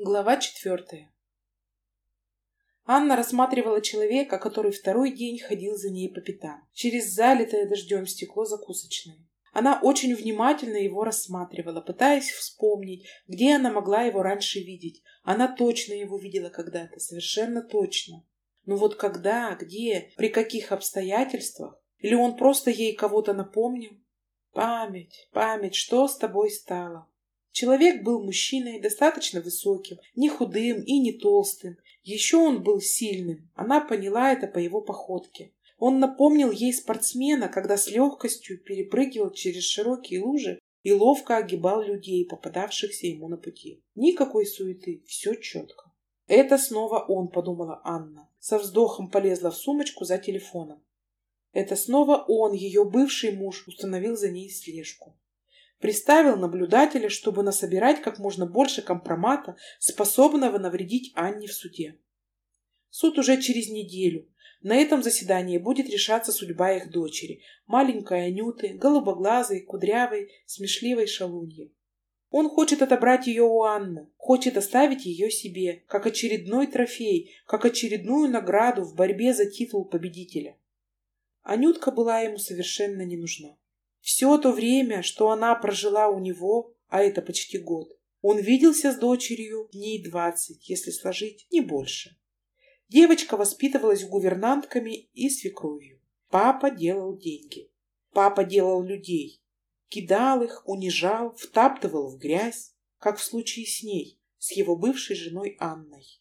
Глава четвертая. Анна рассматривала человека, который второй день ходил за ней по пятам, через залитое дождем стекло закусочной. Она очень внимательно его рассматривала, пытаясь вспомнить, где она могла его раньше видеть. Она точно его видела когда-то, совершенно точно. Но вот когда, где, при каких обстоятельствах? Или он просто ей кого-то напомнил? Память, память, что с тобой стало? Человек был мужчиной, достаточно высоким, не худым и не толстым. Еще он был сильным, она поняла это по его походке. Он напомнил ей спортсмена, когда с легкостью перепрыгивал через широкие лужи и ловко огибал людей, попадавшихся ему на пути. Никакой суеты, все четко. Это снова он, подумала Анна. Со вздохом полезла в сумочку за телефоном. Это снова он, ее бывший муж, установил за ней слежку. Приставил наблюдателя, чтобы насобирать как можно больше компромата, способного навредить Анне в суде. Суд уже через неделю. На этом заседании будет решаться судьба их дочери, маленькой Анюты, голубоглазой, кудрявой, смешливой шалуньи. Он хочет отобрать ее у Анны, хочет оставить ее себе, как очередной трофей, как очередную награду в борьбе за титул победителя. Анютка была ему совершенно не нужна. Все то время, что она прожила у него, а это почти год, он виделся с дочерью дней двадцать, если сложить, не больше. Девочка воспитывалась гувернантками и свекровью. Папа делал деньги. Папа делал людей. Кидал их, унижал, втаптывал в грязь, как в случае с ней, с его бывшей женой Анной.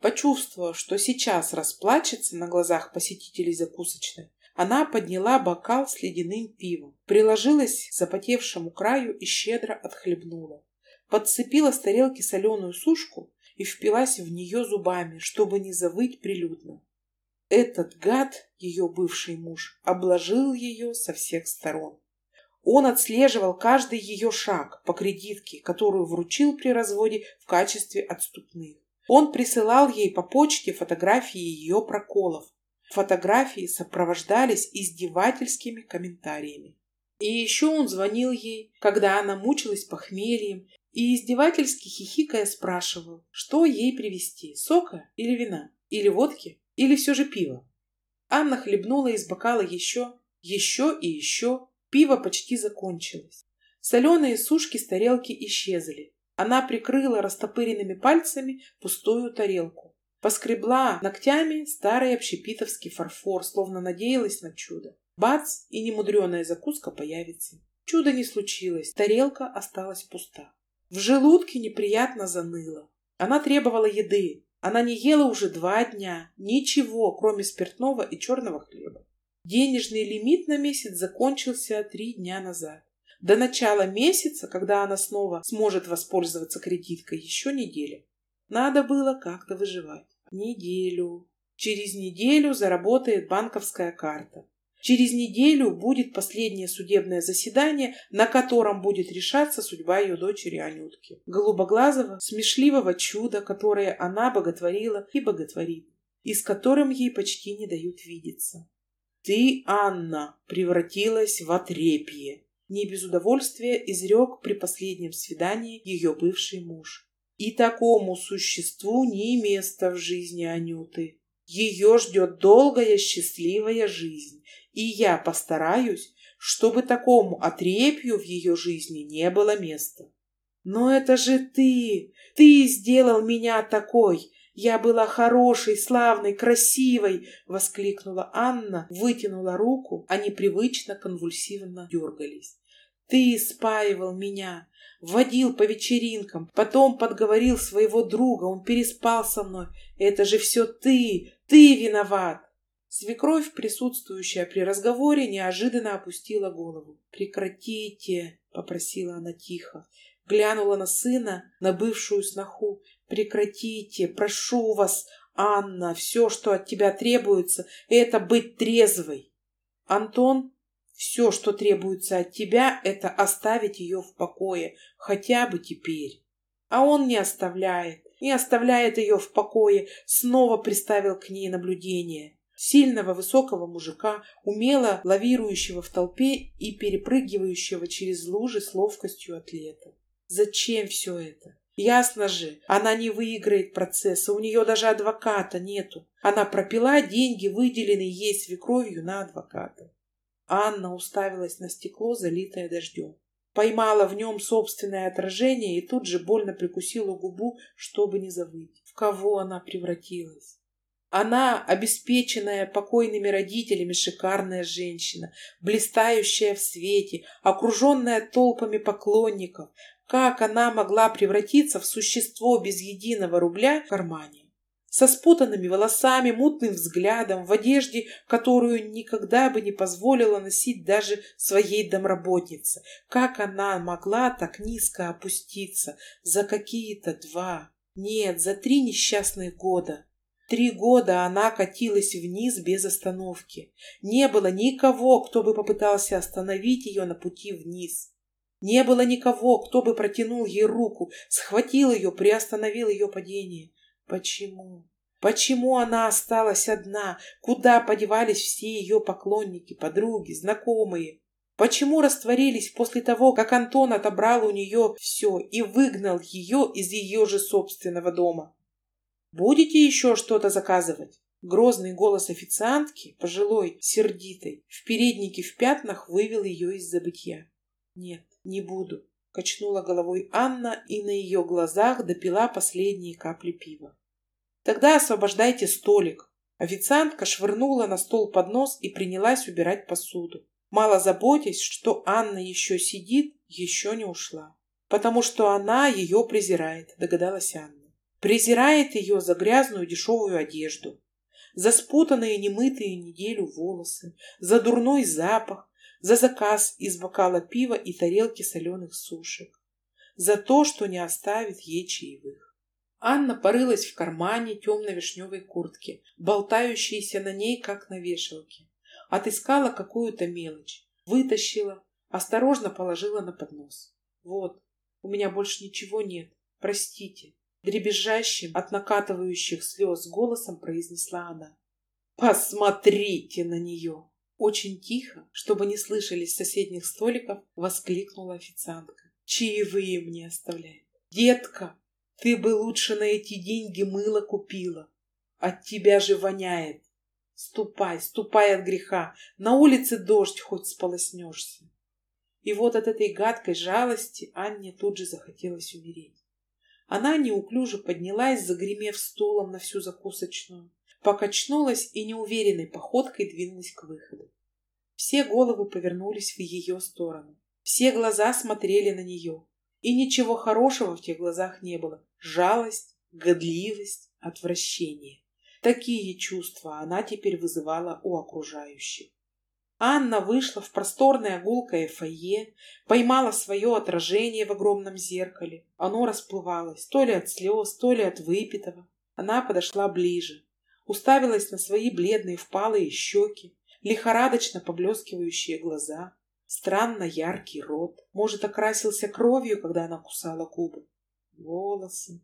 Почувствовав, что сейчас расплачется на глазах посетителей закусочной, она подняла бокал с ледяным пивом, приложилась к запотевшему краю и щедро отхлебнула. Подцепила с тарелки соленую сушку и впилась в нее зубами, чтобы не завыть прилюдно. Этот гад, ее бывший муж, обложил ее со всех сторон. Он отслеживал каждый ее шаг по кредитке, которую вручил при разводе в качестве отступных. Он присылал ей по почте фотографии ее проколов, Фотографии сопровождались издевательскими комментариями. И еще он звонил ей, когда она мучилась похмельем, и издевательски хихикая спрашивал, что ей привезти, сока или вина, или водки, или все же пива. Анна хлебнула из бокала еще, еще и еще. Пиво почти закончилось. Соленые сушки с тарелки исчезли. Она прикрыла растопыренными пальцами пустую тарелку. Поскребла ногтями старый общепитовский фарфор, словно надеялась на чудо. Бац, и немудреная закуска появится. Чудо не случилось, тарелка осталась пуста. В желудке неприятно заныло. Она требовала еды. Она не ела уже два дня. Ничего, кроме спиртного и черного хлеба. Денежный лимит на месяц закончился три дня назад. До начала месяца, когда она снова сможет воспользоваться кредиткой, еще неделя. Надо было как-то выживать. Неделю. Через неделю заработает банковская карта. Через неделю будет последнее судебное заседание, на котором будет решаться судьба ее дочери Анютки. Голубоглазого, смешливого чуда, которое она боготворила и боготворит, и с которым ей почти не дают видеться. «Ты, Анна, превратилась в отрепье», не без удовольствия изрек при последнем свидании ее бывший муж. И такому существу не место в жизни Анюты. Ее ждет долгая счастливая жизнь, и я постараюсь, чтобы такому отрепью в ее жизни не было места. Но это же ты! Ты сделал меня такой! Я была хорошей, славной, красивой! Воскликнула Анна, вытянула руку, они привычно конвульсивно дергались. Ты спаивал меня, водил по вечеринкам, потом подговорил своего друга, он переспал со мной. Это же все ты, ты виноват. Свекровь, присутствующая при разговоре, неожиданно опустила голову. «Прекратите!» — попросила она тихо. Глянула на сына, на бывшую сноху. «Прекратите! Прошу вас, Анна! Все, что от тебя требуется, это быть трезвой!» Антон все, что требуется от тебя, это оставить ее в покое, хотя бы теперь. А он не оставляет, не оставляет ее в покое, снова приставил к ней наблюдение. Сильного высокого мужика, умело лавирующего в толпе и перепрыгивающего через лужи с ловкостью атлета. Зачем все это? Ясно же, она не выиграет процесса, у нее даже адвоката нету. Она пропила деньги, выделенные ей свекровью на адвоката. Анна уставилась на стекло, залитое дождем. Поймала в нем собственное отражение и тут же больно прикусила губу, чтобы не завыть. В кого она превратилась? Она, обеспеченная покойными родителями, шикарная женщина, блистающая в свете, окруженная толпами поклонников. Как она могла превратиться в существо без единого рубля в кармане? Со спутанными волосами, мутным взглядом, в одежде, которую никогда бы не позволила носить даже своей домработнице. Как она могла так низко опуститься за какие-то два, нет, за три несчастных года? Три года она катилась вниз без остановки. Не было никого, кто бы попытался остановить ее на пути вниз. Не было никого, кто бы протянул ей руку, схватил ее, приостановил ее падение. Почему? Почему она осталась одна? Куда подевались все ее поклонники, подруги, знакомые? Почему растворились после того, как Антон отобрал у нее все и выгнал ее из ее же собственного дома? Будете еще что-то заказывать? Грозный голос официантки, пожилой, сердитой, в переднике в пятнах вывел ее из забытья. Нет, не буду, качнула головой Анна и на ее глазах допила последние капли пива. Тогда освобождайте столик. Официантка швырнула на стол поднос и принялась убирать посуду. Мало заботясь, что Анна еще сидит, еще не ушла. Потому что она ее презирает, догадалась Анна. Презирает ее за грязную дешевую одежду, за спутанные немытые неделю волосы, за дурной запах, за заказ из бокала пива и тарелки соленых сушек, за то, что не оставит ей чаевых. Анна порылась в кармане темно-вишневой куртки, болтающейся на ней, как на вешалке. Отыскала какую-то мелочь, вытащила, осторожно положила на поднос. Вот, у меня больше ничего нет, простите дребезжащим от накатывающих слез голосом произнесла она. «Посмотрите на нее!» Очень тихо, чтобы не слышали с соседних столиков, воскликнула официантка. «Чаевые мне оставляет. Детка, ты бы лучше на эти деньги мыло купила. От тебя же воняет. Ступай, ступай от греха. На улице дождь, хоть сполоснешься». И вот от этой гадкой жалости Анне тут же захотелось умереть. Она неуклюже поднялась, загремев стулом на всю закусочную, покачнулась и неуверенной походкой двинулась к выходу. Все головы повернулись в ее сторону. Все глаза смотрели на нее. И ничего хорошего в тех глазах не было. Жалость, годливость, отвращение. Такие чувства она теперь вызывала у окружающих. Анна вышла в просторное гулкое фойе, поймала свое отражение в огромном зеркале. Оно расплывалось, то ли от слез, то ли от выпитого. Она подошла ближе, уставилась на свои бледные впалые щеки, лихорадочно поблескивающие глаза, странно яркий рот. Может, окрасился кровью, когда она кусала губы. Волосы,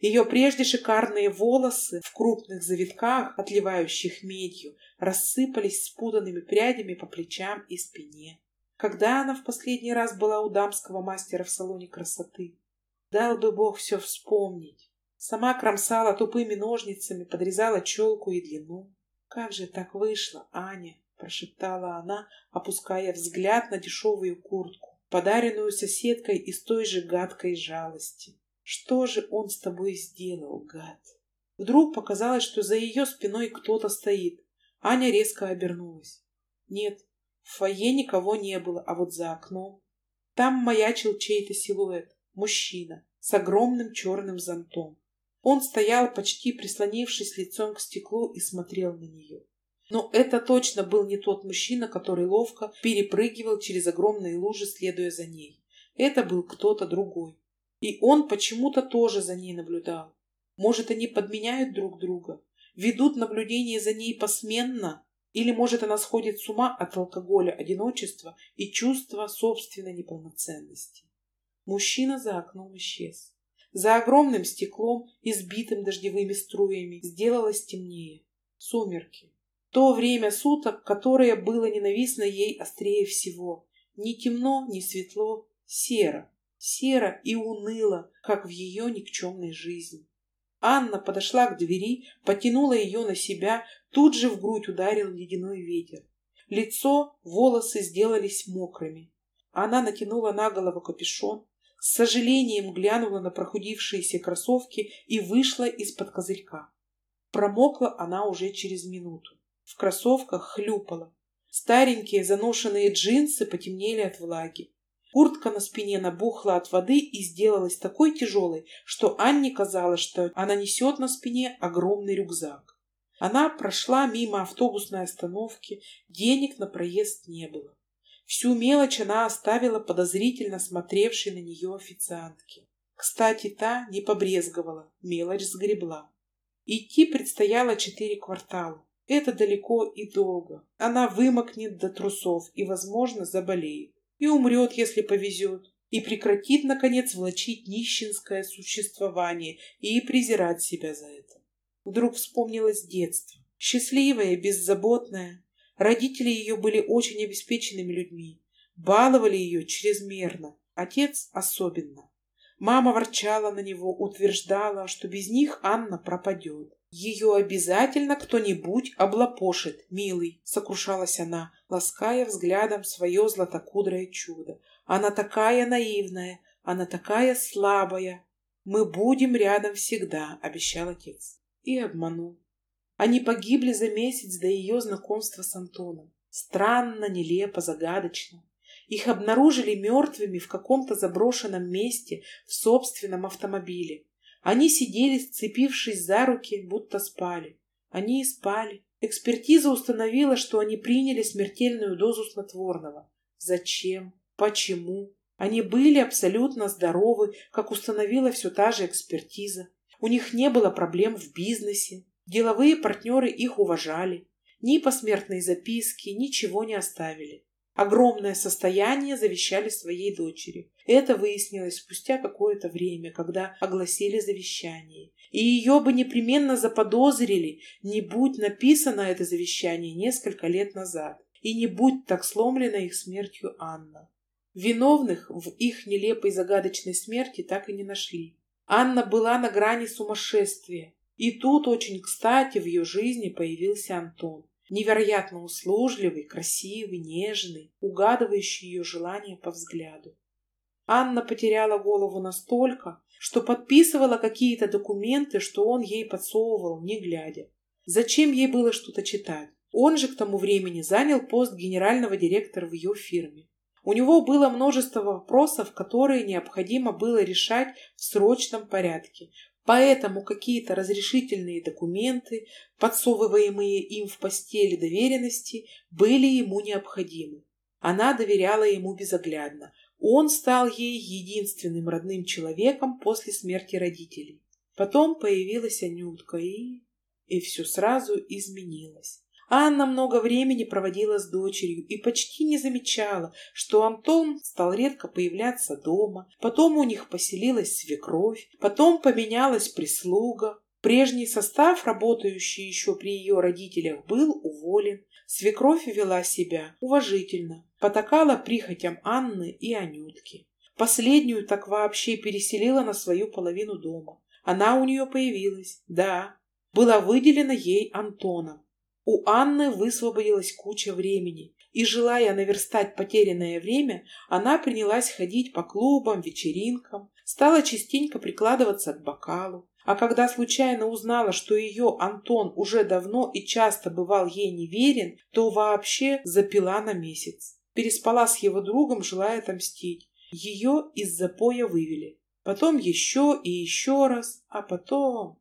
ее прежде шикарные волосы в крупных завитках, отливающих медью, рассыпались спутанными прядями по плечам и спине. Когда она в последний раз была у дамского мастера в салоне красоты? Дал бы Бог все вспомнить. Сама кромсала тупыми ножницами, подрезала челку и длину. «Как же так вышло, Аня?» – прошептала она, опуская взгляд на дешевую куртку, подаренную соседкой из той же гадкой жалости. Что же он с тобой сделал, гад? Вдруг показалось, что за ее спиной кто-то стоит. Аня резко обернулась. Нет, в фойе никого не было, а вот за окном. Там маячил чей-то силуэт. Мужчина с огромным черным зонтом. Он стоял, почти прислонившись лицом к стеклу и смотрел на нее. Но это точно был не тот мужчина, который ловко перепрыгивал через огромные лужи, следуя за ней. Это был кто-то другой. И он почему-то тоже за ней наблюдал. Может, они подменяют друг друга, ведут наблюдение за ней посменно, или, может, она сходит с ума от алкоголя, одиночества и чувства собственной неполноценности. Мужчина за окном исчез. За огромным стеклом, избитым дождевыми струями, сделалось темнее. Сумерки. То время суток, которое было ненавистно ей острее всего. Ни темно, ни светло, серо. серо и уныло, как в ее никчемной жизни. Анна подошла к двери, потянула ее на себя, тут же в грудь ударил ледяной ветер. Лицо, волосы сделались мокрыми. Она натянула на голову капюшон, с сожалением глянула на прохудившиеся кроссовки и вышла из-под козырька. Промокла она уже через минуту. В кроссовках хлюпала. Старенькие заношенные джинсы потемнели от влаги. Куртка на спине набухла от воды и сделалась такой тяжелой, что Анне казалось, что она несет на спине огромный рюкзак. Она прошла мимо автобусной остановки, денег на проезд не было. Всю мелочь она оставила подозрительно смотревшей на нее официантке. Кстати, та не побрезговала, мелочь сгребла. Идти предстояло четыре квартала. Это далеко и долго. Она вымокнет до трусов и, возможно, заболеет. И умрет, если повезет. И прекратит, наконец, влачить нищенское существование и презирать себя за это. Вдруг вспомнилось детство. Счастливое, беззаботное. Родители ее были очень обеспеченными людьми. Баловали ее чрезмерно. Отец особенно. Мама ворчала на него, утверждала, что без них Анна пропадет. Ее обязательно кто-нибудь облапошит, милый, сокрушалась она, лаская взглядом свое златокудрое чудо. Она такая наивная, она такая слабая. Мы будем рядом всегда, обещал отец. И обманул. Они погибли за месяц до ее знакомства с Антоном. Странно, нелепо, загадочно. Их обнаружили мертвыми в каком-то заброшенном месте в собственном автомобиле. Они сидели, сцепившись за руки, будто спали. Они и спали. Экспертиза установила, что они приняли смертельную дозу снотворного. Зачем? Почему? Они были абсолютно здоровы, как установила все та же экспертиза. У них не было проблем в бизнесе. Деловые партнеры их уважали. Ни посмертной записки, ничего не оставили. Огромное состояние завещали своей дочери. Это выяснилось спустя какое-то время, когда огласили завещание. И ее бы непременно заподозрили, не будь написано это завещание несколько лет назад, и не будь так сломлена их смертью Анна. Виновных в их нелепой загадочной смерти так и не нашли. Анна была на грани сумасшествия. И тут очень кстати в ее жизни появился Антон. Невероятно услужливый, красивый, нежный, угадывающий ее желания по взгляду. Анна потеряла голову настолько, что подписывала какие-то документы, что он ей подсовывал, не глядя. Зачем ей было что-то читать? Он же к тому времени занял пост генерального директора в ее фирме. У него было множество вопросов, которые необходимо было решать в срочном порядке, Поэтому какие-то разрешительные документы, подсовываемые им в постели доверенности, были ему необходимы. Она доверяла ему безоглядно. Он стал ей единственным родным человеком после смерти родителей. Потом появилась Анютка, и... И все сразу изменилось. Анна много времени проводила с дочерью и почти не замечала, что Антон стал редко появляться дома, потом у них поселилась свекровь, потом поменялась прислуга. Прежний состав, работающий еще при ее родителях, был уволен. Свекровь вела себя уважительно, потакала прихотям Анны и Анютки. Последнюю так вообще переселила на свою половину дома. Она у нее появилась, да, была выделена ей Антоном. У Анны высвободилась куча времени, и, желая наверстать потерянное время, она принялась ходить по клубам, вечеринкам, стала частенько прикладываться к бокалу. А когда случайно узнала, что ее Антон уже давно и часто бывал ей неверен, то вообще запила на месяц. Переспала с его другом, желая отомстить. Ее из запоя вывели. Потом еще и еще раз, а потом...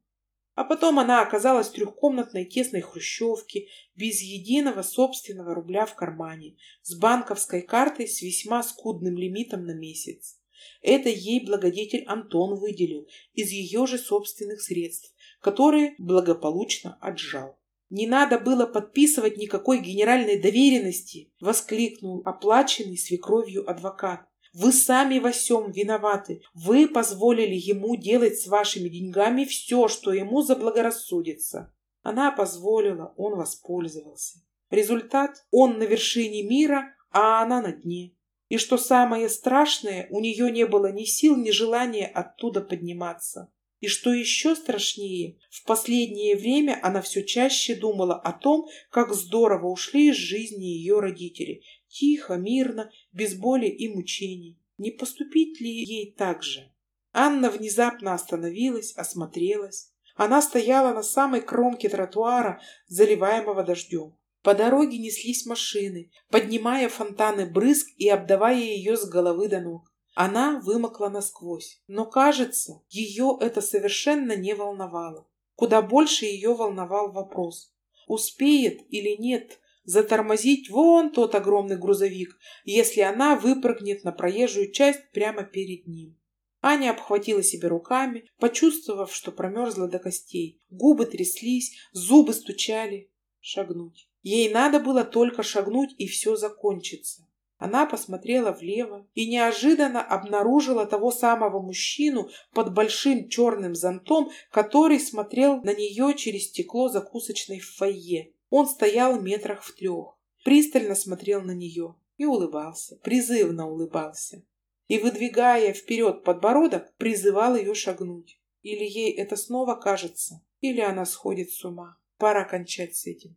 А потом она оказалась в трехкомнатной тесной хрущевке, без единого собственного рубля в кармане, с банковской картой с весьма скудным лимитом на месяц. Это ей благодетель Антон выделил из ее же собственных средств, которые благополучно отжал. «Не надо было подписывать никакой генеральной доверенности!» — воскликнул оплаченный свекровью адвокат. Вы сами во всем виноваты. Вы позволили ему делать с вашими деньгами все, что ему заблагорассудится. Она позволила, он воспользовался. Результат – он на вершине мира, а она на дне. И что самое страшное, у нее не было ни сил, ни желания оттуда подниматься. И что еще страшнее, в последнее время она все чаще думала о том, как здорово ушли из жизни ее родители. Тихо, мирно, без боли и мучений. Не поступить ли ей так же? Анна внезапно остановилась, осмотрелась. Она стояла на самой кромке тротуара, заливаемого дождем. По дороге неслись машины, поднимая фонтаны брызг и обдавая ее с головы до ног. Она вымокла насквозь, но, кажется, ее это совершенно не волновало. Куда больше ее волновал вопрос, успеет или нет затормозить вон тот огромный грузовик, если она выпрыгнет на проезжую часть прямо перед ним. Аня обхватила себя руками, почувствовав, что промерзла до костей. Губы тряслись, зубы стучали. Шагнуть. Ей надо было только шагнуть, и все закончится. Она посмотрела влево и неожиданно обнаружила того самого мужчину под большим черным зонтом, который смотрел на нее через стекло закусочной в фойе. Он стоял метрах в трех, пристально смотрел на нее и улыбался, призывно улыбался. И, выдвигая вперед подбородок, призывал ее шагнуть. Или ей это снова кажется, или она сходит с ума. Пора кончать с этим.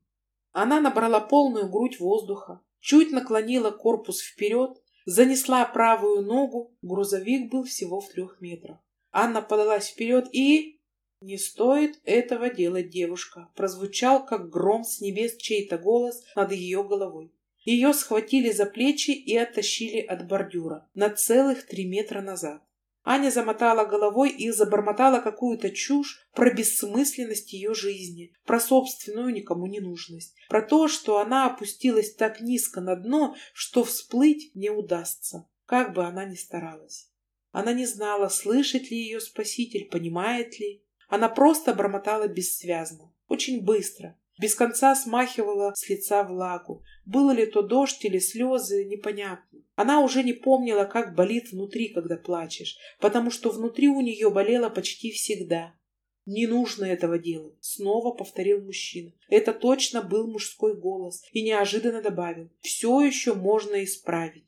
Она набрала полную грудь воздуха, чуть наклонила корпус вперед, занесла правую ногу, грузовик был всего в трех метрах. Анна подалась вперед и... «Не стоит этого делать, девушка!» прозвучал, как гром с небес чей-то голос над ее головой. Ее схватили за плечи и оттащили от бордюра на целых три метра назад. Аня замотала головой и забормотала какую-то чушь про бессмысленность ее жизни, про собственную никому не нужность, про то, что она опустилась так низко на дно, что всплыть не удастся, как бы она ни старалась. Она не знала, слышит ли ее спаситель, понимает ли. Она просто бормотала бессвязно, очень быстро, без конца смахивала с лица влагу. Было ли то дождь или слезы, непонятно. Она уже не помнила, как болит внутри, когда плачешь, потому что внутри у нее болело почти всегда. «Не нужно этого делать», — снова повторил мужчина. Это точно был мужской голос и неожиданно добавил. «Все еще можно исправить».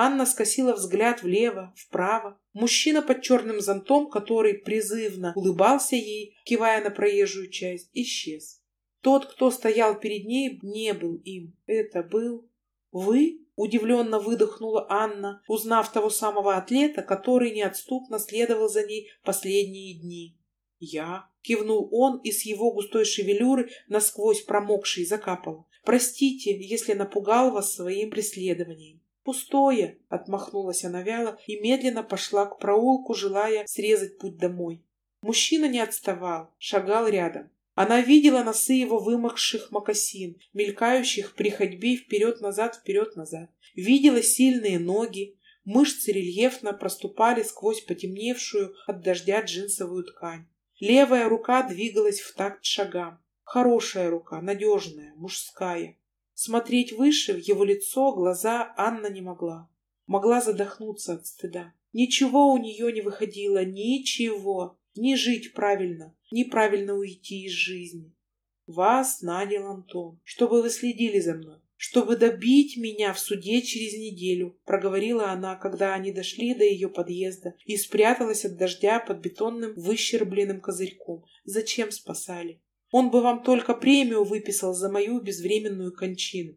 Анна скосила взгляд влево, вправо. Мужчина под черным зонтом, который призывно улыбался ей, кивая на проезжую часть, исчез. Тот, кто стоял перед ней, не был им. Это был... «Вы?» — удивленно выдохнула Анна, узнав того самого атлета, который неотступно следовал за ней последние дни. «Я?» — кивнул он, и с его густой шевелюры насквозь промокшей закапал. «Простите, если напугал вас своим преследованием». «Пустое!» — отмахнулась она вяло и медленно пошла к проулку, желая срезать путь домой. Мужчина не отставал, шагал рядом. Она видела носы его вымокших мокасин, мелькающих при ходьбе вперед-назад, вперед-назад. Видела сильные ноги, мышцы рельефно проступали сквозь потемневшую от дождя джинсовую ткань. Левая рука двигалась в такт шагам. Хорошая рука, надежная, мужская. Смотреть выше в его лицо глаза Анна не могла. Могла задохнуться от стыда. Ничего у нее не выходило, ничего. Не жить правильно, неправильно уйти из жизни. Вас нанял Антон, чтобы вы следили за мной, чтобы добить меня в суде через неделю, проговорила она, когда они дошли до ее подъезда и спряталась от дождя под бетонным выщербленным козырьком. Зачем спасали? Он бы вам только премию выписал за мою безвременную кончину.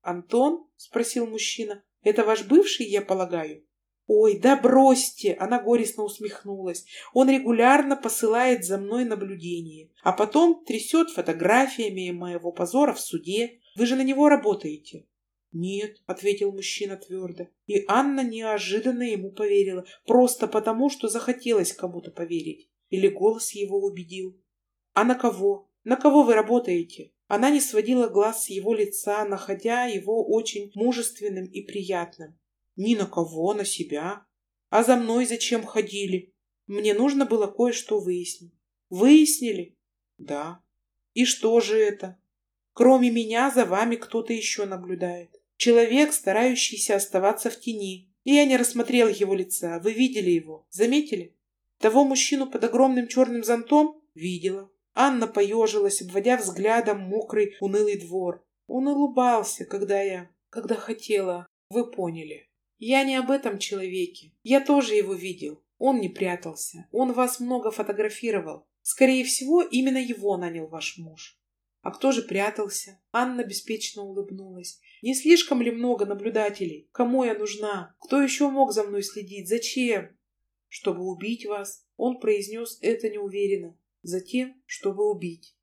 Антон? спросил мужчина. Это ваш бывший, я полагаю? «Ой, да бросьте!» — она горестно усмехнулась. «Он регулярно посылает за мной наблюдение, а потом трясет фотографиями моего позора в суде. Вы же на него работаете?» «Нет», — ответил мужчина твердо. И Анна неожиданно ему поверила, просто потому, что захотелось кому-то поверить. Или голос его убедил. «А на кого? На кого вы работаете?» Она не сводила глаз с его лица, находя его очень мужественным и приятным. Ни на кого, на себя. А за мной зачем ходили? Мне нужно было кое-что выяснить. Выяснили? Да. И что же это? Кроме меня за вами кто-то еще наблюдает. Человек, старающийся оставаться в тени. И я не рассмотрела его лица. Вы видели его? Заметили? Того мужчину под огромным черным зонтом? Видела. Анна поежилась, обводя взглядом мокрый, унылый двор. Он улыбался, когда я... Когда хотела. Вы поняли. Я не об этом человеке. Я тоже его видел. Он не прятался. Он вас много фотографировал. Скорее всего, именно его нанял ваш муж. А кто же прятался? Анна беспечно улыбнулась. Не слишком ли много наблюдателей? Кому я нужна? Кто еще мог за мной следить? Зачем? Чтобы убить вас. Он произнес это неуверенно. Затем, чтобы убить.